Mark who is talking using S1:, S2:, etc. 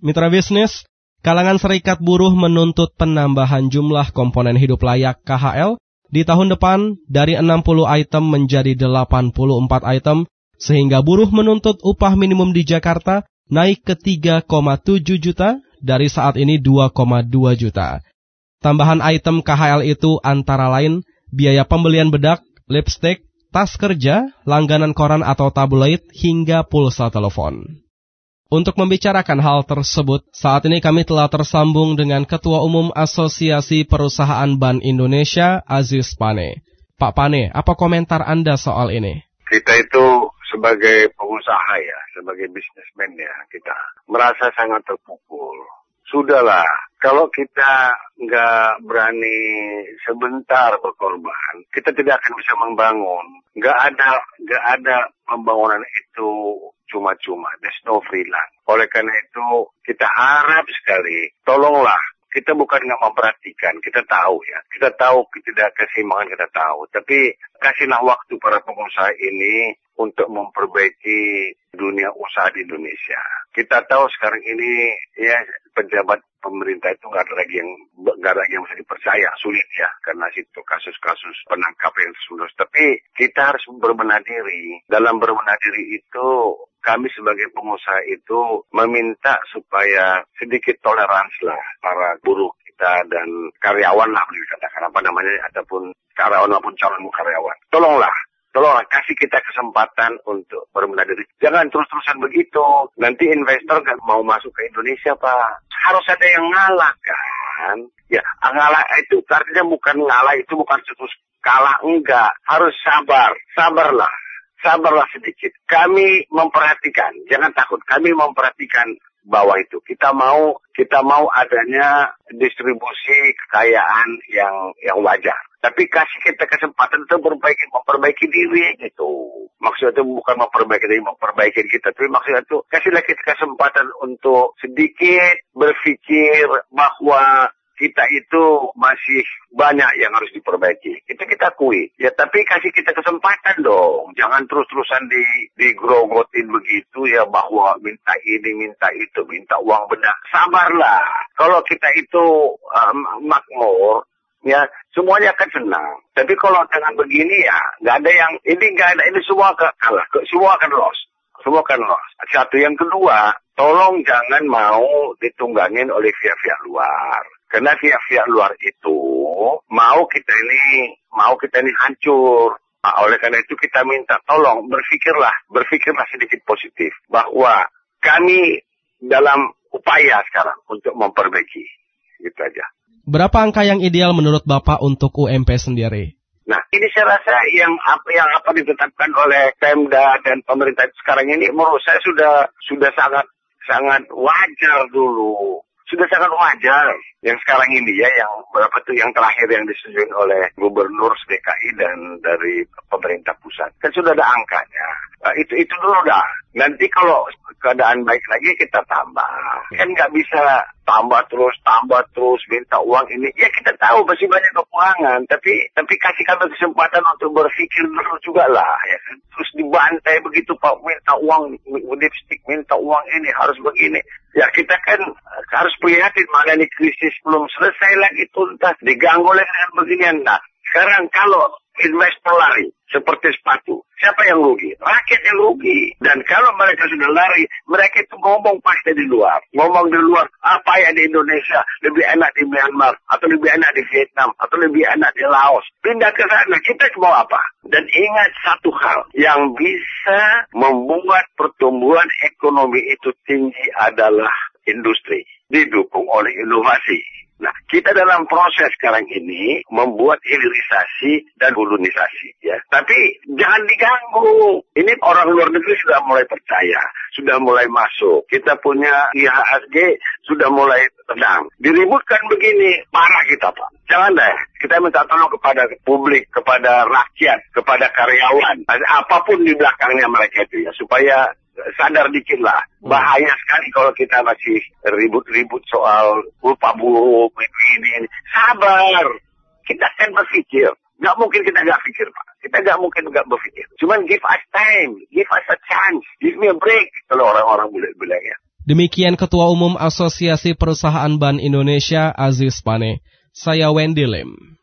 S1: Mitra bisnis, kalangan serikat buruh menuntut penambahan jumlah komponen hidup layak KHL di tahun depan dari 60 item menjadi 84 item, sehingga buruh menuntut upah minimum di Jakarta naik ke 3,7 juta dari saat ini 2,2 juta. Tambahan item KHL itu antara lain biaya pembelian bedak, lipstick, tas kerja, langganan koran atau tabloid, hingga pulsa telepon. Untuk membicarakan hal tersebut, saat ini kami telah tersambung dengan Ketua Umum Asosiasi Perusahaan Ban Indonesia, Aziz Pane. Pak Pane, apa komentar Anda soal ini?
S2: Kita itu sebagai pengusaha ya, sebagai bisnismen ya, kita merasa sangat terpukul. Sudahlah, kalau kita nggak berani sebentar berkorban, kita tidak akan bisa membangun. Nggak ada, nggak ada pembangunan itu cuma-cuma. There's no free lunch. Oleh karena itu, kita harap sekali, tolonglah kita bukan nggak memperhatikan, kita tahu ya. Kita tahu tidak keseimbangan kita tahu. Tapi kasihlah waktu para pengusaha ini untuk memperbaiki dunia usaha di Indonesia. Kita tahu sekarang ini ya pejabat pemerintah itu nggak ada lagi yang nggak ada lagi yang bisa dipercaya sulit ya karena situ kasus-kasus penangkapan yang terus tapi kita harus berbenah diri dalam berbenah diri itu kami sebagai pengusaha itu meminta supaya sedikit toleransi lah para buruh kita dan karyawan lah boleh dikatakan apa namanya ataupun karyawan maupun calon karyawan. Tolonglah Tolonglah kasih kita kesempatan untuk berbenah diri. Jangan terus-terusan begitu. Nanti investor nggak mau masuk ke Indonesia, Pak. Harus ada yang ngalah, kan? Ya, ngalah itu artinya bukan ngalah itu bukan terus kalah enggak. Harus sabar. Sabarlah. Sabarlah sedikit. Kami memperhatikan. Jangan takut. Kami memperhatikan bawah itu. Kita mau kita mau adanya distribusi kekayaan yang yang wajar. Tapi kasih kita kesempatan untuk memperbaiki, memperbaiki diri gitu. Maksudnya itu bukan memperbaiki diri, memperbaiki kita. Tapi maksudnya itu kasihlah kita kesempatan untuk sedikit berpikir bahwa kita itu masih banyak yang harus diperbaiki. Itu kita akui. Ya tapi kasih kita kesempatan dong. Jangan terus-terusan di digrogotin begitu ya bahwa minta ini, minta itu, minta uang benar. Sabarlah. Kalau kita itu um, makmur, ya semuanya akan senang. Tapi kalau dengan begini ya nggak ada yang ini nggak ada ini semua kalah, semua akan loss, semua akan loss. Satu yang kedua, tolong jangan mau ditunggangin oleh pihak-pihak luar. Karena pihak-pihak luar itu mau kita ini mau kita ini hancur. Nah, oleh karena itu kita minta tolong berpikirlah, berpikirlah sedikit positif bahwa kami dalam upaya sekarang untuk memperbaiki. Gitu aja.
S1: Berapa angka yang ideal menurut Bapak untuk UMP sendiri?
S2: Nah, ini saya rasa yang apa yang apa ditetapkan oleh Pemda dan pemerintah sekarang ini menurut saya sudah sudah sangat sangat wajar dulu sudah sangat wajar yang sekarang ini ya yang berapa tuh yang terakhir yang disetujui oleh gubernur DKI dan dari pemerintah pusat. Kan sudah ada angkanya. Nah, itu itu dulu dah. Nanti kalau keadaan baik lagi kita tambah. Kan nggak bisa tambah terus tambah terus minta uang ini. Ya kita tahu masih banyak kekurangan. Tapi tapi kasih kami kesempatan untuk berpikir dulu juga lah ya kan. Terus dibantai begitu pak minta uang lipstick minta uang ini harus begini. Ya kita kan harus prihatin mana ini krisis belum selesai lagi tuntas diganggu lagi dengan beginian. Nah sekarang kalau investor lari seperti sepatu. Siapa yang rugi? Rakyat yang rugi. Dan kalau mereka sudah lari, mereka itu ngomong pasti di luar. Ngomong di luar, apa yang di Indonesia lebih enak di Myanmar, atau lebih enak di Vietnam, atau lebih enak di Laos. Pindah ke sana, kita mau apa? Dan ingat satu hal, yang bisa membuat pertumbuhan ekonomi itu tinggi adalah industri. Didukung oleh inovasi. Nah, kita dalam proses sekarang ini membuat hilirisasi dan hulunisasi ya. Tapi jangan diganggu. Ini orang luar negeri sudah mulai percaya, sudah mulai masuk. Kita punya IHSG sudah mulai tenang. Diributkan begini, parah kita Pak. Jangan deh. Kita minta tolong kepada publik, kepada rakyat, kepada karyawan. Apa pun di belakangnya mereka itu ya. Supaya sadar dikit lah. Hmm. Bahaya sekali kalau kita masih ribut-ribut soal lupa bulu, ini, ini. Sabar. Kita kan berpikir. Gak mungkin kita gak pikir, Pak. Kita gak mungkin gak berpikir. Cuman give us time. Give us a chance. Give me a break. Kalau orang-orang boleh bilang ya.
S1: Demikian Ketua Umum Asosiasi Perusahaan Ban Indonesia Aziz Pane. Saya Wendy Lim.